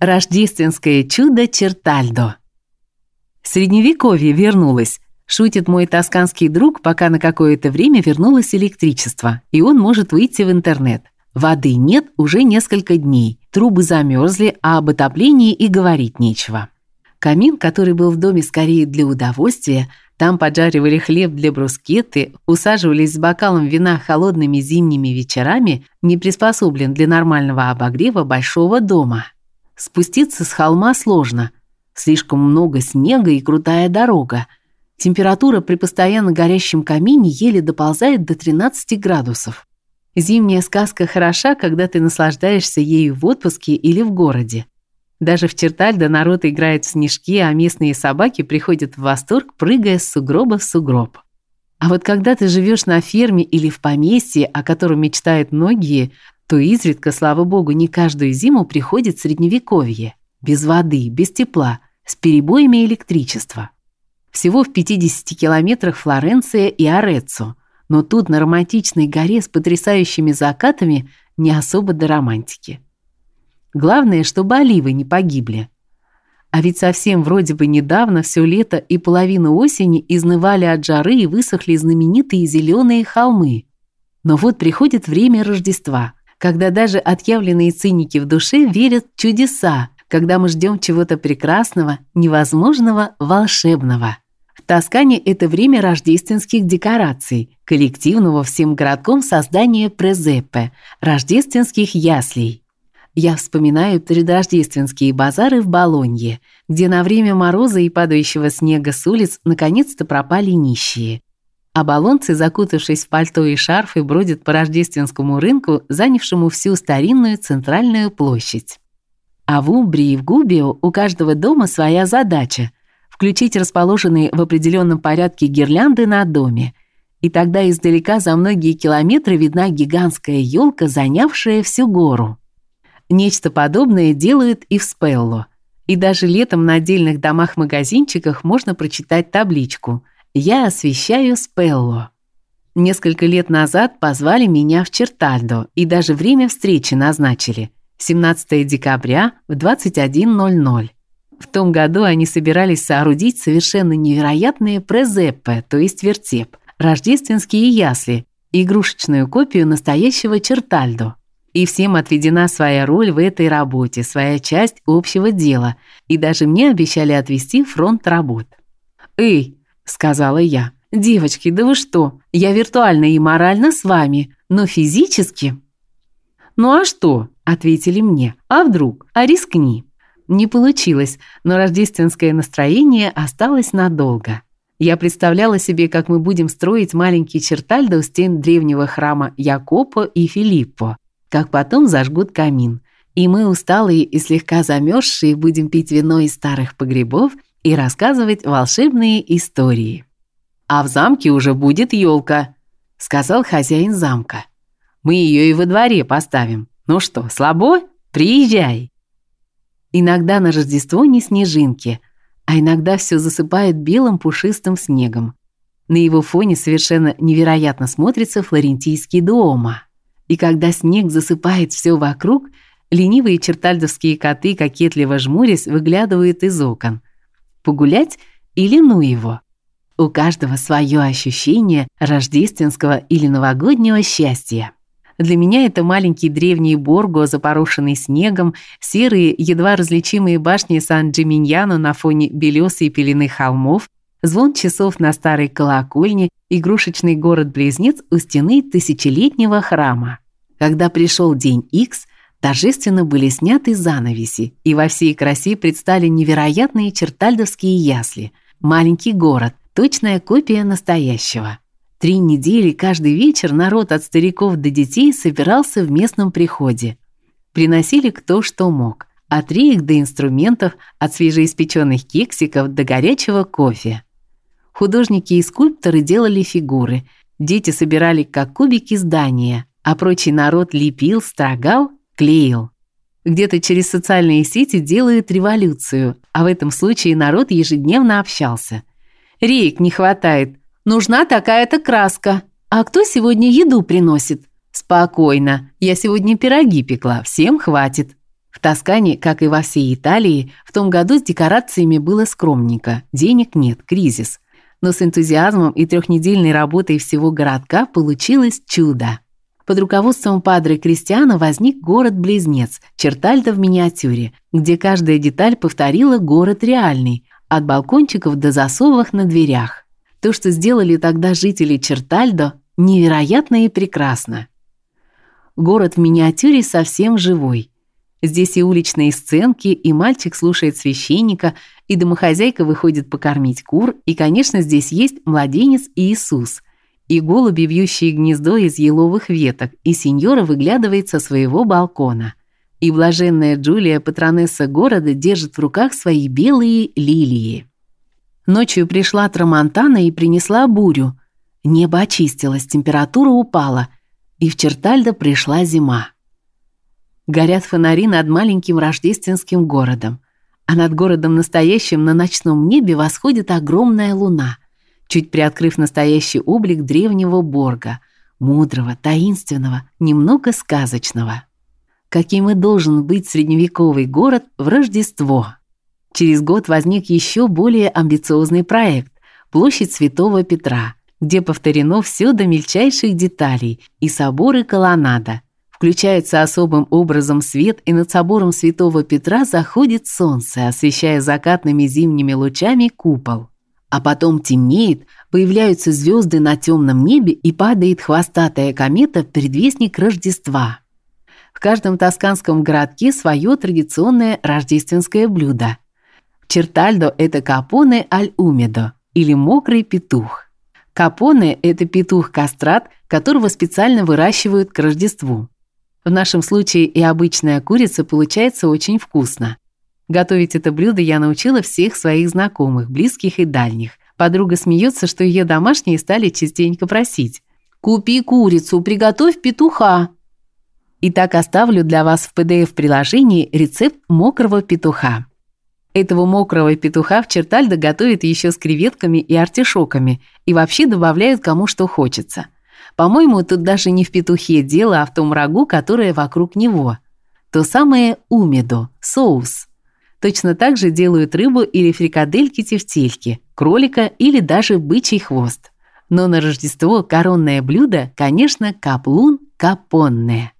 Рождественское чудо Чертальдо. Средневековье вернулось. Шутит мой тосканский друг, пока на какое-то время вернулось электричество, и он может выйти в интернет. Воды нет уже несколько дней. Трубы замерзли, а об отоплении и говорить нечего. Камин, который был в доме скорее для удовольствия, там поджаривали хлеб для брускетты, усаживались с бокалом вина холодными зимними вечерами, не приспособлен для нормального обогрева большого дома. Спуститься с холма сложно. Слишком много снега и крутая дорога. Температура при постоянно горящем камине еле доползает до 13 градусов. Зимняя сказка хороша, когда ты наслаждаешься ею в отпуске или в городе. Даже в Чертальдо народ играет в снежки, а местные собаки приходят в восторг, прыгая с сугроба в сугроб. А вот когда ты живешь на ферме или в поместье, о котором мечтают многие, то изредка, слава богу, не каждую зиму приходит средневековье, без воды, без тепла, с перебоями электричества. Всего в 50 километрах Флоренция и Ореццо, но тут на романтичной горе с потрясающими закатами не особо до романтики. Главное, чтобы оливы не погибли. А ведь совсем вроде бы недавно все лето и половину осени изнывали от жары и высохли знаменитые зеленые холмы. Но вот приходит время Рождества – когда даже отъявленные циники в душе верят в чудеса, когда мы ждем чего-то прекрасного, невозможного, волшебного. В Тоскане это время рождественских декораций, коллективного всем городком создания презеппе, рождественских яслей. Я вспоминаю предрождественские базары в Болонье, где на время мороза и падающего снега с улиц наконец-то пропали нищие. А баллонцы, закутавшись в пальто и шарфы, бродят по рождественскому рынку, занявшему всю старинную центральную площадь. А в Умбрии и в Губио у каждого дома своя задача включить расположенные в определенном порядке гирлянды на доме. И тогда издалека за многие километры видна гигантская елка, занявшая всю гору. Нечто подобное делают и в Спелло. И даже летом на отдельных домах-магазинчиках можно прочитать табличку – я освещаю Спелло. Несколько лет назад позвали меня в Чертальдо и даже время встречи назначили 17 декабря в 21:00. В том году они собирались соорудить совершенно невероятные презеппе, то есть вертеп, рождественские ясли, игрушечную копию настоящего Чертальдо. И всем отведена своя роль в этой работе, своя часть общего дела, и даже мне обещали отвести фронт работ. Эй, сказала я. Девочки, да вы что? Я виртуально и морально с вами, но физически Ну а что? ответили мне. А вдруг? А рискни. Не получилось, но рождественское настроение осталось надолго. Я представляла себе, как мы будем строить маленький чертальдо у стен древнего храма Якопо и Филиппо, как потом зажгут камин. И мы, усталые и слегка замерзшие, будем пить вино из старых погребов и рассказывать волшебные истории. А в замке уже будет елка, сказал хозяин замка. Мы ее и во дворе поставим. Ну что, слабо? Приезжай. Иногда на Рождество не снежинки, а иногда все засыпает белым пушистым снегом. На его фоне совершенно невероятно смотрится флорентийский дома. И когда снег засыпает все вокруг, ленивые чертальдовские коты, кокетливо жмурясь, выглядывают из окон – погулять или ну его. У каждого свое ощущение рождественского или новогоднего счастья. Для меня это маленький древний Борго, запорошенный снегом, серые, едва различимые башни Сан-Джиминьяно на фоне белесой пелены холмов, звон часов на старой колокольне, игрушечный город-близнец у стены тысячелетнего храма. Когда пришел день X, торжественно были сняты занавеси, и во всей красе предстали невероятные чертальдовские ясли. Маленький город, точная копия настоящего. Три недели каждый вечер народ от стариков до детей собирался в местном приходе. Приносили кто что мог, от реек до инструментов, от свежеиспеченных кексиков до горячего кофе. Художники и скульпторы делали фигуры, дети собирали как кубики здания, а прочий народ лепил, строгал клеил. Где-то через социальные сети делают революцию, а в этом случае народ ежедневно общался. Рейк не хватает. Нужна такая-то краска. А кто сегодня еду приносит? Спокойно. Я сегодня пироги пекла, всем хватит. В Тоскане, как и во всей Италии, в том году с декорациями было скромненько. Денег нет, кризис. Но с энтузиазмом и трехнедельной работой всего городка получилось чудо. Под руководством падре Кристиана возник город-близнец Чертальдо в миниатюре, где каждая деталь повторила город реальный, от балкончиков до засовов на дверях. То, что сделали тогда жители Чертальдо, невероятно и прекрасно. Город в миниатюре совсем живой. Здесь и уличные сценки, и мальчик слушает священника, и домохозяйка выходит покормить кур, и, конечно, здесь есть младенец Иисус, и голуби, вьющие гнездо из еловых веток, и сеньора выглядывает со своего балкона. И блаженная Джулия, патронесса города, держит в руках свои белые лилии. Ночью пришла Трамонтана и принесла бурю. Небо очистилось, температура упала, и в Чертальдо пришла зима. Горят фонари над маленьким рождественским городом, а над городом настоящим на ночном небе восходит огромная луна, чуть приоткрыв настоящий облик древнего Борга, мудрого, таинственного, немного сказочного. Каким и должен быть средневековый город в Рождество. Через год возник еще более амбициозный проект Площадь Святого Петра, где повторено все до мельчайших деталей, и собор и колоннада. Включается особым образом свет, и над собором Святого Петра заходит солнце, освещая закатными зимними лучами купол. А потом темнеет, появляются звезды на темном небе и падает хвостатая комета, предвестник Рождества. В каждом тосканском городке свое традиционное рождественское блюдо. Чертальдо – это капоне аль умедо или мокрый петух. Капоне – это петух-кастрат, которого специально выращивают к Рождеству. В нашем случае и обычная курица получается очень вкусно. Готовить это блюдо я научила всех своих знакомых, близких и дальних. Подруга смеется, что ее домашние стали частенько просить: "Купи курицу, приготовь петуха". Итак, оставлю для вас в PDF-приложении рецепт мокрого петуха. Этого мокрого петуха в Чертальдо готовят еще с креветками и артишоками и вообще добавляют кому что хочется. По-моему, тут даже не в петухе дело, а в том рагу, которое вокруг него. То самое умедо, соус. Точно так же делают рыбу или фрикадельки-тефтельки, кролика или даже бычий хвост. Но на Рождество коронное блюдо, конечно, каплун капонне.